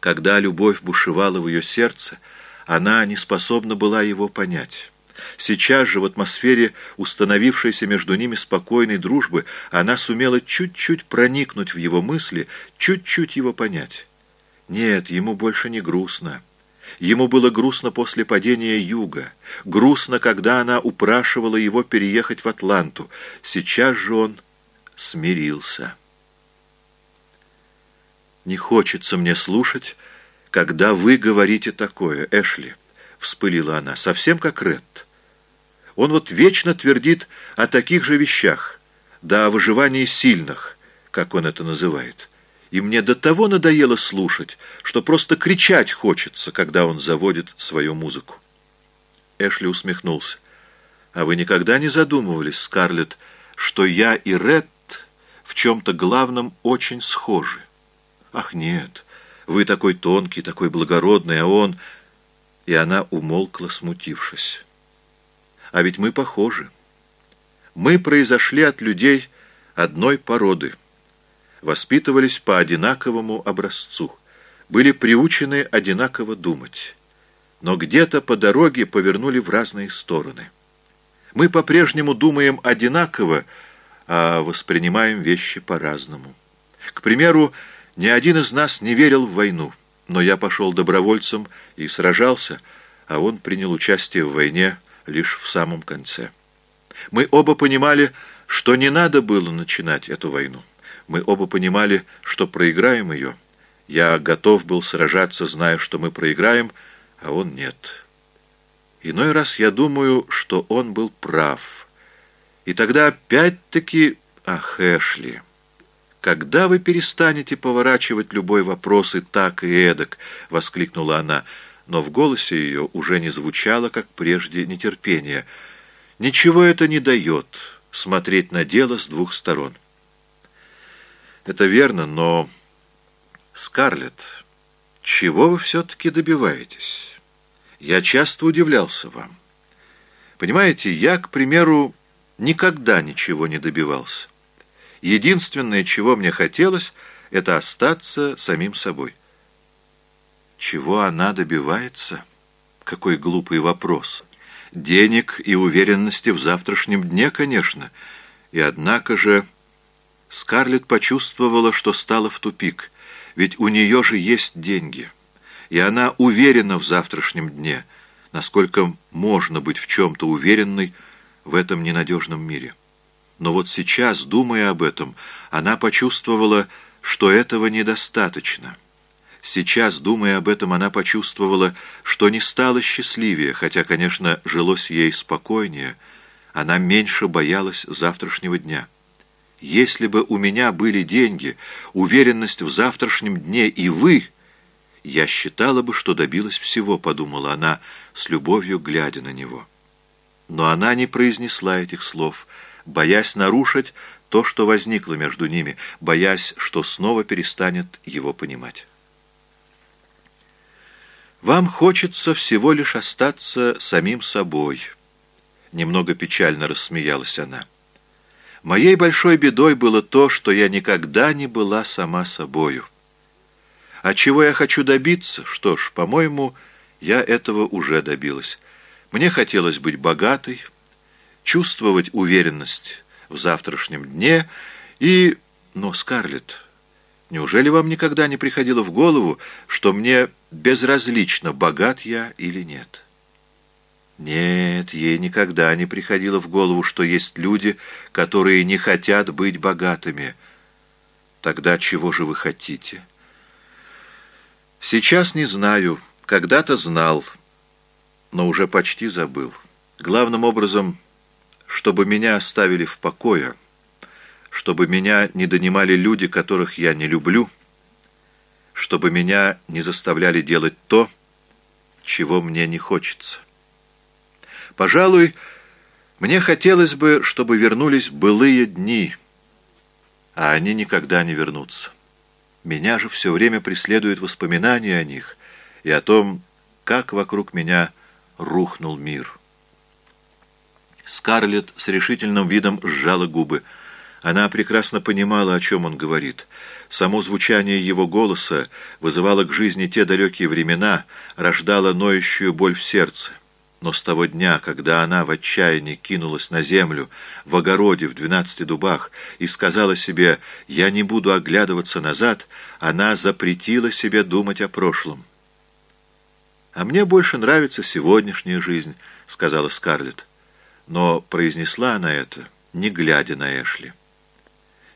Когда любовь бушевала в ее сердце, она не способна была его понять. Сейчас же в атмосфере установившейся между ними спокойной дружбы она сумела чуть-чуть проникнуть в его мысли, чуть-чуть его понять. Нет, ему больше не грустно. Ему было грустно после падения юга, грустно, когда она упрашивала его переехать в Атланту. Сейчас же он смирился. «Не хочется мне слушать, когда вы говорите такое, Эшли», — вспылила она, — «совсем как Ретт. Он вот вечно твердит о таких же вещах, да о выживании сильных, как он это называет. И мне до того надоело слушать, что просто кричать хочется, когда он заводит свою музыку. Эшли усмехнулся. «А вы никогда не задумывались, Скарлетт, что я и Ретт в чем-то главном очень схожи?» «Ах, нет, вы такой тонкий, такой благородный, а он...» И она умолкла, смутившись. «А ведь мы похожи. Мы произошли от людей одной породы» воспитывались по одинаковому образцу, были приучены одинаково думать, но где-то по дороге повернули в разные стороны. Мы по-прежнему думаем одинаково, а воспринимаем вещи по-разному. К примеру, ни один из нас не верил в войну, но я пошел добровольцем и сражался, а он принял участие в войне лишь в самом конце. Мы оба понимали, что не надо было начинать эту войну. Мы оба понимали, что проиграем ее. Я готов был сражаться, зная, что мы проиграем, а он нет. Иной раз я думаю, что он был прав. И тогда опять-таки... Ах, Эшли, когда вы перестанете поворачивать любой вопрос и так, и эдак? — воскликнула она, но в голосе ее уже не звучало, как прежде, нетерпение. Ничего это не дает — смотреть на дело с двух сторон. Это верно, но... Скарлетт, чего вы все-таки добиваетесь? Я часто удивлялся вам. Понимаете, я, к примеру, никогда ничего не добивался. Единственное, чего мне хотелось, это остаться самим собой. Чего она добивается? Какой глупый вопрос. Денег и уверенности в завтрашнем дне, конечно. И однако же... Скарлетт почувствовала, что стала в тупик, ведь у нее же есть деньги, и она уверена в завтрашнем дне, насколько можно быть в чем-то уверенной в этом ненадежном мире. Но вот сейчас, думая об этом, она почувствовала, что этого недостаточно. Сейчас, думая об этом, она почувствовала, что не стала счастливее, хотя, конечно, жилось ей спокойнее, она меньше боялась завтрашнего дня. Если бы у меня были деньги, уверенность в завтрашнем дне и вы, я считала бы, что добилась всего, подумала она, с любовью глядя на него. Но она не произнесла этих слов, боясь нарушить то, что возникло между ними, боясь, что снова перестанет его понимать. «Вам хочется всего лишь остаться самим собой», — немного печально рассмеялась она. Моей большой бедой было то, что я никогда не была сама собою. А чего я хочу добиться? Что ж, по-моему, я этого уже добилась. Мне хотелось быть богатой, чувствовать уверенность в завтрашнем дне и... Но, Скарлетт, неужели вам никогда не приходило в голову, что мне безразлично, богат я или нет?» Нет, ей никогда не приходило в голову, что есть люди, которые не хотят быть богатыми. Тогда чего же вы хотите? Сейчас не знаю, когда-то знал, но уже почти забыл. Главным образом, чтобы меня оставили в покое, чтобы меня не донимали люди, которых я не люблю, чтобы меня не заставляли делать то, чего мне не хочется. Пожалуй, мне хотелось бы, чтобы вернулись былые дни, а они никогда не вернутся. Меня же все время преследуют воспоминания о них и о том, как вокруг меня рухнул мир. Скарлетт с решительным видом сжала губы. Она прекрасно понимала, о чем он говорит. Само звучание его голоса вызывало к жизни те далекие времена, рождало ноющую боль в сердце. Но с того дня, когда она в отчаянии кинулась на землю, в огороде, в двенадцати дубах, и сказала себе «я не буду оглядываться назад», она запретила себе думать о прошлом. «А мне больше нравится сегодняшняя жизнь», — сказала Скарлетт. Но произнесла она это, не глядя на Эшли.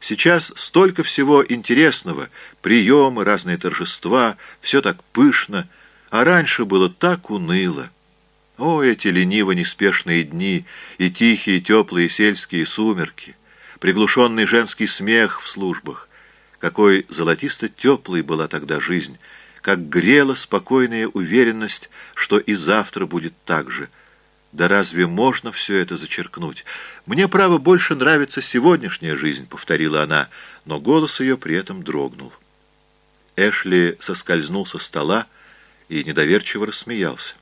Сейчас столько всего интересного, приемы, разные торжества, все так пышно, а раньше было так уныло. О, эти лениво-неспешные дни и тихие теплые сельские сумерки, приглушенный женский смех в службах. Какой золотисто-теплой была тогда жизнь, как грела спокойная уверенность, что и завтра будет так же. Да разве можно все это зачеркнуть? Мне, право, больше нравится сегодняшняя жизнь, — повторила она, но голос ее при этом дрогнул. Эшли соскользнул со стола и недоверчиво рассмеялся.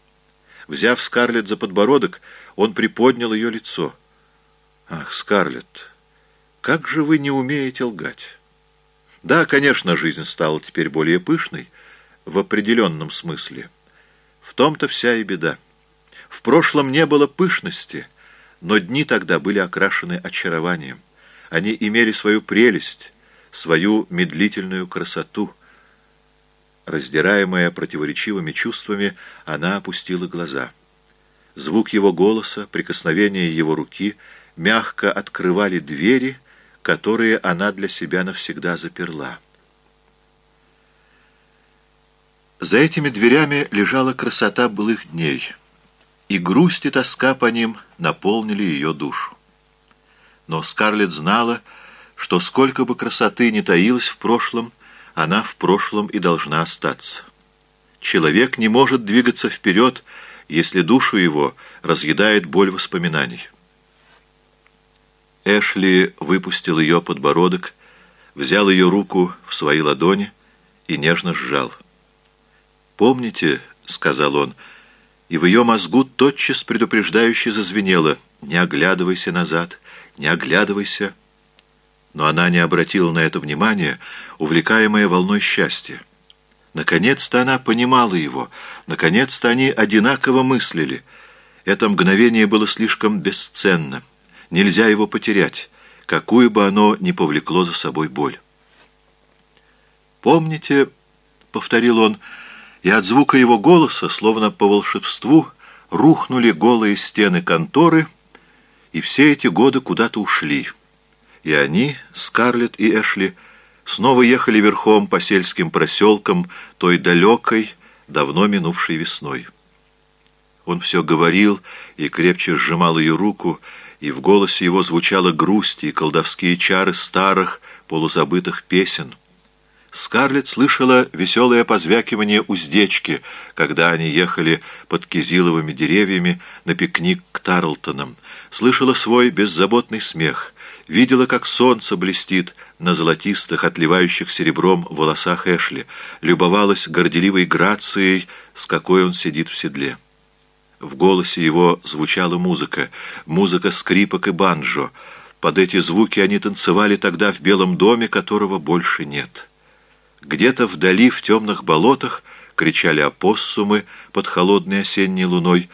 Взяв Скарлетт за подбородок, он приподнял ее лицо. «Ах, Скарлетт, как же вы не умеете лгать!» «Да, конечно, жизнь стала теперь более пышной, в определенном смысле. В том-то вся и беда. В прошлом не было пышности, но дни тогда были окрашены очарованием. Они имели свою прелесть, свою медлительную красоту — Раздираемая противоречивыми чувствами, она опустила глаза. Звук его голоса, прикосновение его руки мягко открывали двери, которые она для себя навсегда заперла. За этими дверями лежала красота былых дней, и грусть и тоска по ним наполнили ее душу. Но Скарлетт знала, что сколько бы красоты ни таилось в прошлом, она в прошлом и должна остаться. Человек не может двигаться вперед, если душу его разъедает боль воспоминаний. Эшли выпустил ее подбородок, взял ее руку в свои ладони и нежно сжал. «Помните», — сказал он, и в ее мозгу тотчас предупреждающе зазвенело, «не оглядывайся назад, не оглядывайся». Но она не обратила на это внимания, увлекаемая волной счастья. Наконец-то она понимала его, наконец-то они одинаково мыслили. Это мгновение было слишком бесценно. Нельзя его потерять, какую бы оно ни повлекло за собой боль. «Помните», — повторил он, и от звука его голоса, словно по волшебству, рухнули голые стены конторы, и все эти годы куда-то ушли. И они, Скарлетт и Эшли, — снова ехали верхом по сельским проселкам той далекой, давно минувшей весной. Он все говорил и крепче сжимал ее руку, и в голосе его звучала грусть и колдовские чары старых, полузабытых песен. Скарлетт слышала веселое позвякивание уздечки, когда они ехали под кизиловыми деревьями на пикник к Тарлтонам, слышала свой беззаботный смех, видела, как солнце блестит на золотистых, отливающих серебром волосах Эшли, любовалась горделивой грацией, с какой он сидит в седле. В голосе его звучала музыка, музыка скрипок и банджо. Под эти звуки они танцевали тогда в белом доме, которого больше нет. Где-то вдали, в темных болотах, кричали опоссумы под холодной осенней луной,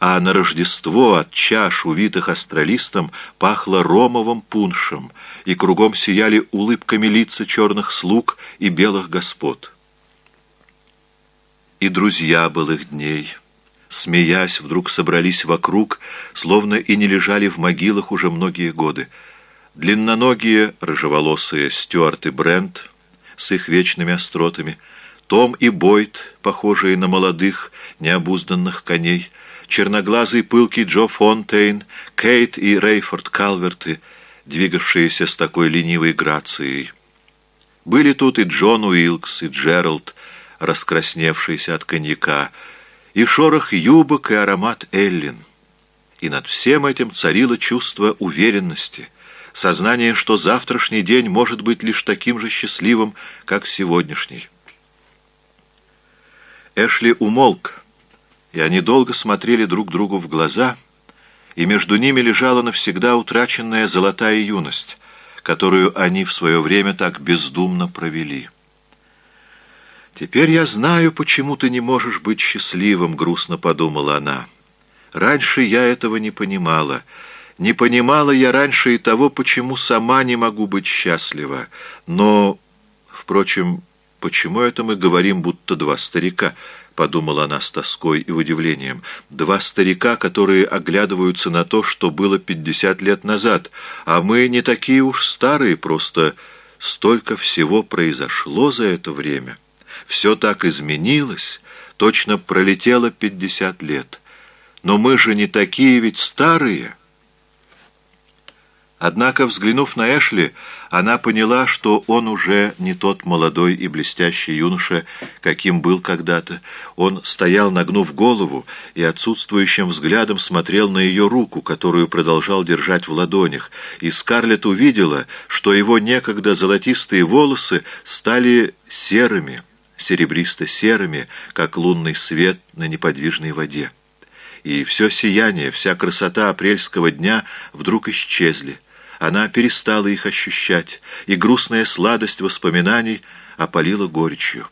а на Рождество от чаш, увитых астралистом, пахло ромовым пуншем, и кругом сияли улыбками лица черных слуг и белых господ. И друзья былых дней, смеясь, вдруг собрались вокруг, словно и не лежали в могилах уже многие годы. Длинноногие, рыжеволосые Стюарт и Брент с их вечными остротами, том и Бойд, похожие на молодых, необузданных коней, черноглазый пылкий Джо Фонтейн, Кейт и Рейфорд Калверты, двигавшиеся с такой ленивой грацией. Были тут и Джон Уилкс, и Джеральд, раскрасневшийся от коньяка, и шорох юбок, и аромат Эллин. И над всем этим царило чувство уверенности, сознание, что завтрашний день может быть лишь таким же счастливым, как сегодняшний. Эшли умолк, и они долго смотрели друг другу в глаза, и между ними лежала навсегда утраченная золотая юность, которую они в свое время так бездумно провели. «Теперь я знаю, почему ты не можешь быть счастливым», — грустно подумала она. «Раньше я этого не понимала. Не понимала я раньше и того, почему сама не могу быть счастлива. Но, впрочем, почему это мы говорим, будто два старика?» — подумала она с тоской и удивлением. «Два старика, которые оглядываются на то, что было пятьдесят лет назад, а мы не такие уж старые, просто столько всего произошло за это время». Все так изменилось, точно пролетело пятьдесят лет. Но мы же не такие ведь старые. Однако, взглянув на Эшли, она поняла, что он уже не тот молодой и блестящий юноша, каким был когда-то. Он стоял, нагнув голову, и отсутствующим взглядом смотрел на ее руку, которую продолжал держать в ладонях, и Скарлетт увидела, что его некогда золотистые волосы стали серыми, серебристо-серыми, как лунный свет на неподвижной воде. И все сияние, вся красота апрельского дня вдруг исчезли. Она перестала их ощущать, и грустная сладость воспоминаний опалила горечью.